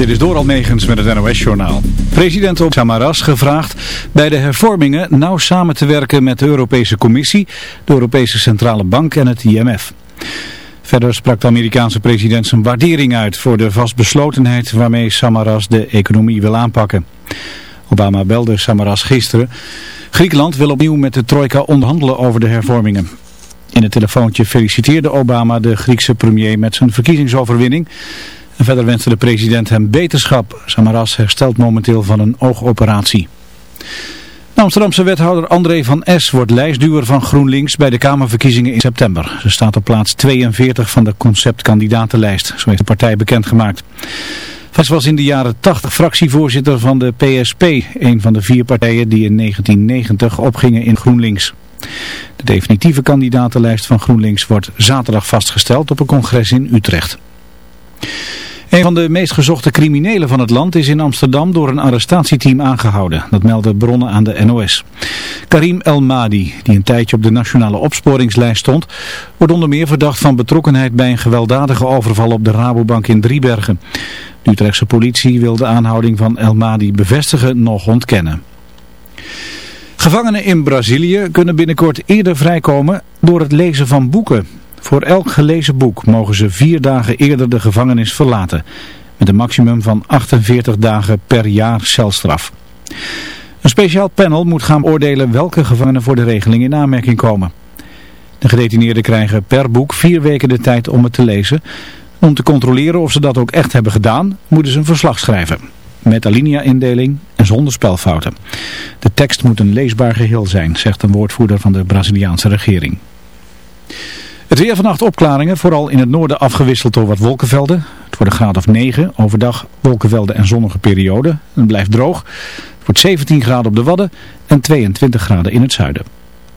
Dit is door Almegens met het NOS-journaal. President Samaras gevraagd bij de hervormingen nauw samen te werken met de Europese Commissie, de Europese Centrale Bank en het IMF. Verder sprak de Amerikaanse president zijn waardering uit voor de vastbeslotenheid waarmee Samaras de economie wil aanpakken. Obama belde Samaras gisteren. Griekenland wil opnieuw met de trojka onderhandelen over de hervormingen. In het telefoontje feliciteerde Obama de Griekse premier met zijn verkiezingsoverwinning. En verder wenste de president hem beterschap. Samaras herstelt momenteel van een oogoperatie. Amsterdamse wethouder André van S. wordt lijstduwer van GroenLinks bij de Kamerverkiezingen in september. Ze staat op plaats 42 van de conceptkandidatenlijst, zo heeft de partij bekendgemaakt. Vast was in de jaren 80 fractievoorzitter van de PSP, een van de vier partijen die in 1990 opgingen in GroenLinks. De definitieve kandidatenlijst van GroenLinks wordt zaterdag vastgesteld op een congres in Utrecht. Een van de meest gezochte criminelen van het land is in Amsterdam door een arrestatieteam aangehouden. Dat melden bronnen aan de NOS. Karim El Madi, die een tijdje op de nationale opsporingslijst stond, wordt onder meer verdacht van betrokkenheid bij een gewelddadige overval op de Rabobank in Driebergen. De Utrechtse politie wil de aanhouding van El Madi bevestigen nog ontkennen. Gevangenen in Brazilië kunnen binnenkort eerder vrijkomen door het lezen van boeken. Voor elk gelezen boek mogen ze vier dagen eerder de gevangenis verlaten. Met een maximum van 48 dagen per jaar celstraf. Een speciaal panel moet gaan oordelen welke gevangenen voor de regeling in aanmerking komen. De gedetineerden krijgen per boek vier weken de tijd om het te lezen. Om te controleren of ze dat ook echt hebben gedaan, moeten ze een verslag schrijven. Met alinea-indeling en zonder spelfouten. De tekst moet een leesbaar geheel zijn, zegt een woordvoerder van de Braziliaanse regering. Het weer vannacht opklaringen, vooral in het noorden afgewisseld door wat wolkenvelden. Het wordt een graad of 9, overdag wolkenvelden en zonnige perioden. Het blijft droog. Het wordt 17 graden op de Wadden en 22 graden in het zuiden.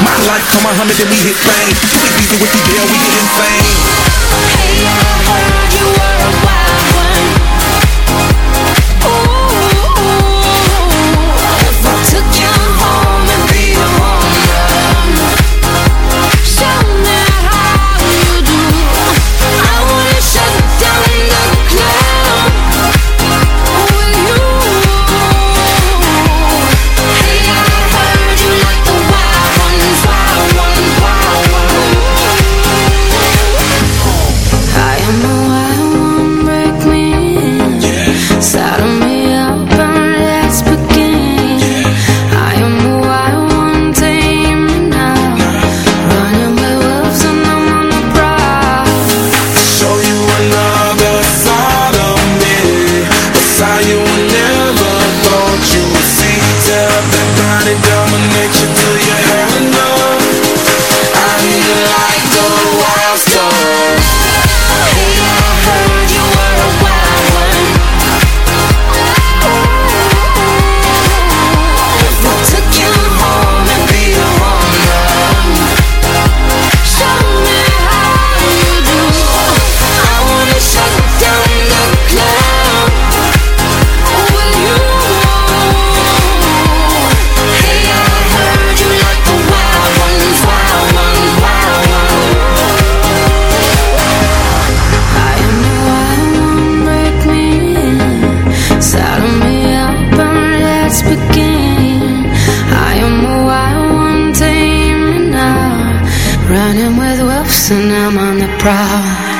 My life, come a hundred, and we hit fame. We beefing with the deal, we get insane. Hey, I heard you love.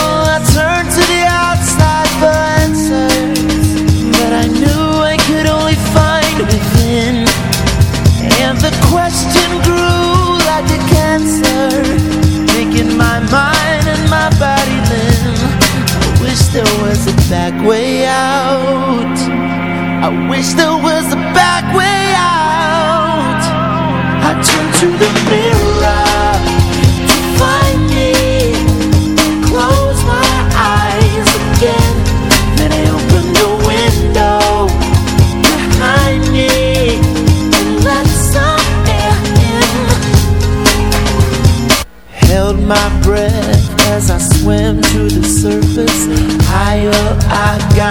My eyes again. And I opened the window. Behind me. Let some air in. Held my breath as I swam to the surface. Higher I got,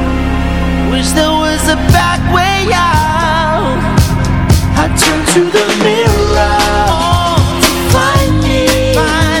Wish there was a back way out. I to the mirror to find me. Close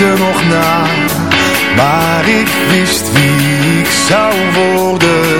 er nog na, maar ik wist wie ik zou worden.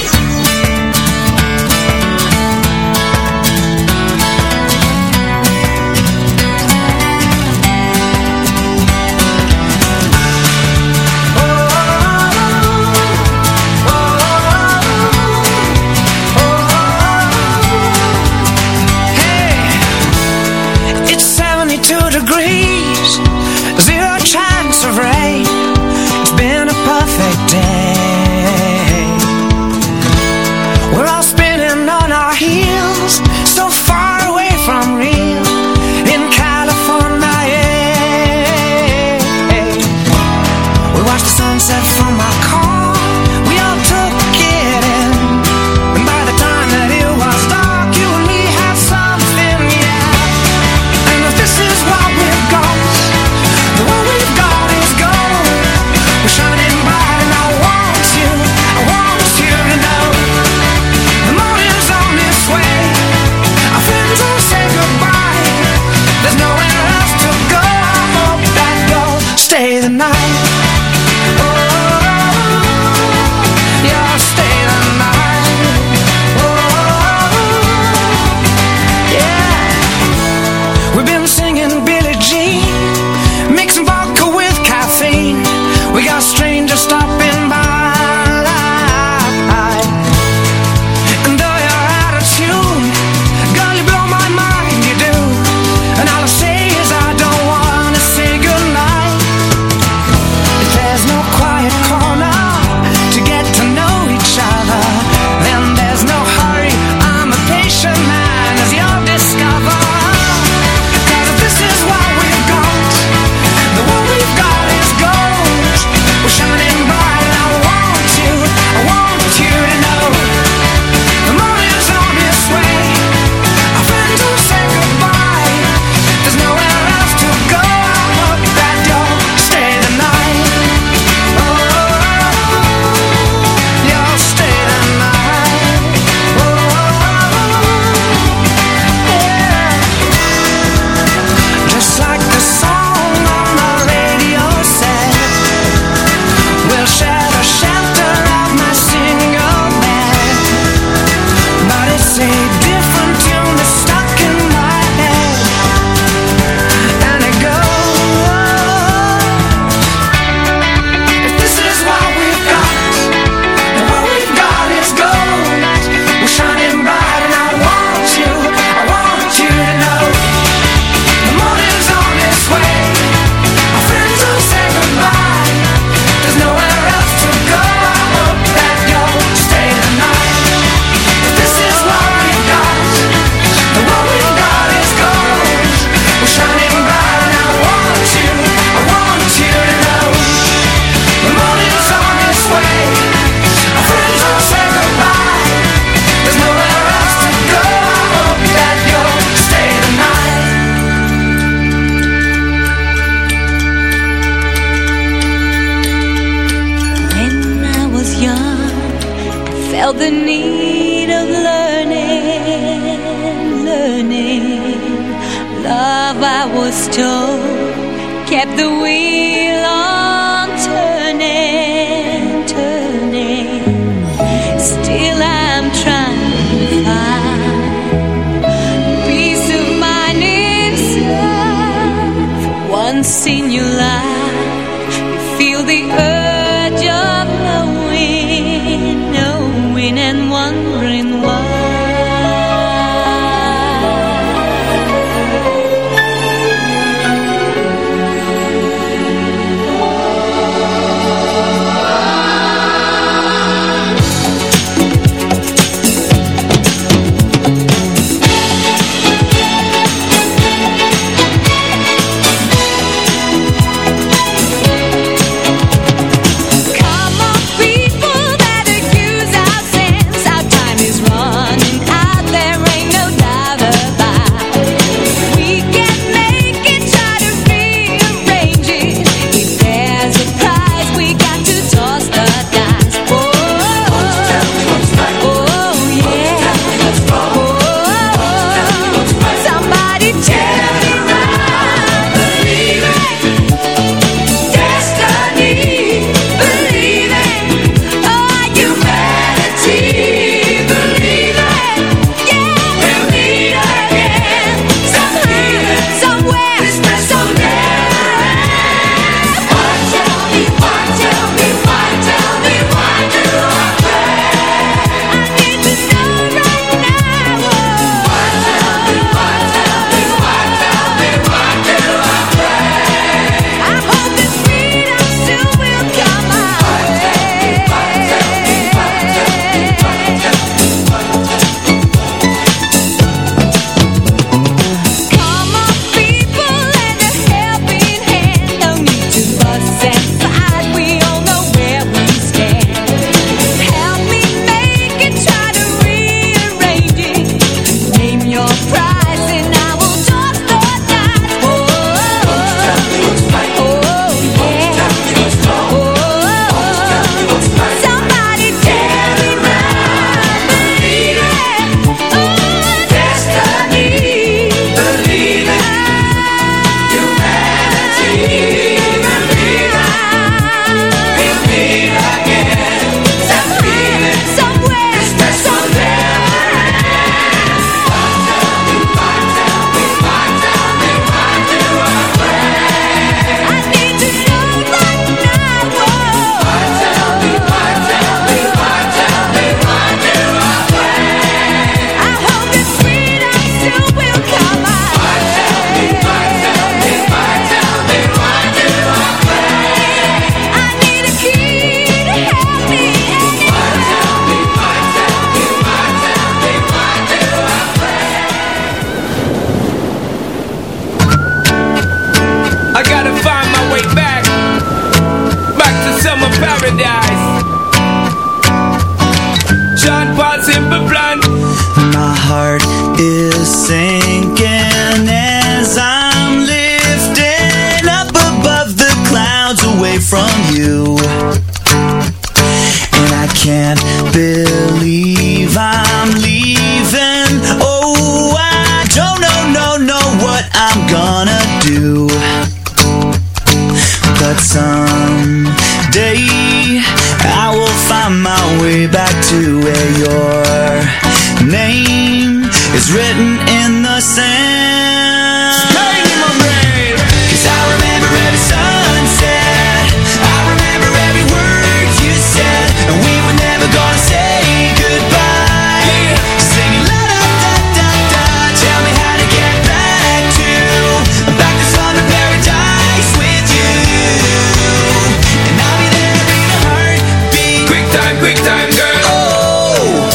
quick time girl. Oh,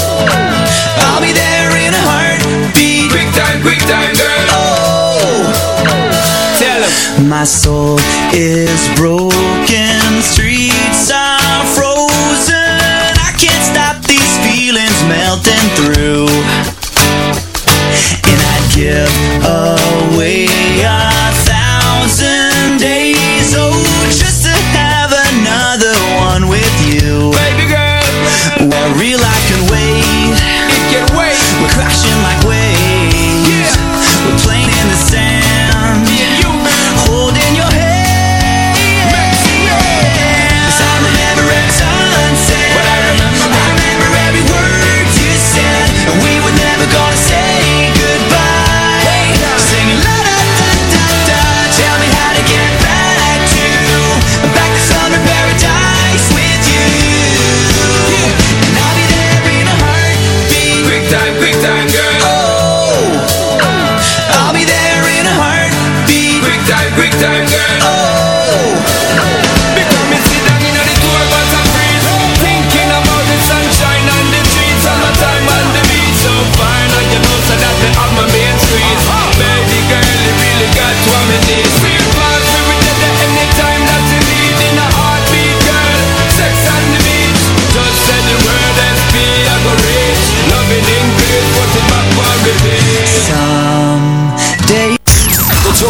I'll be there in a heartbeat. Quick time, quick time girl. Oh, tell him my soul is broken. Streets are frozen. I can't stop these feelings melting through, and I'd give Well, real I can wait. It can wait. We're crashing.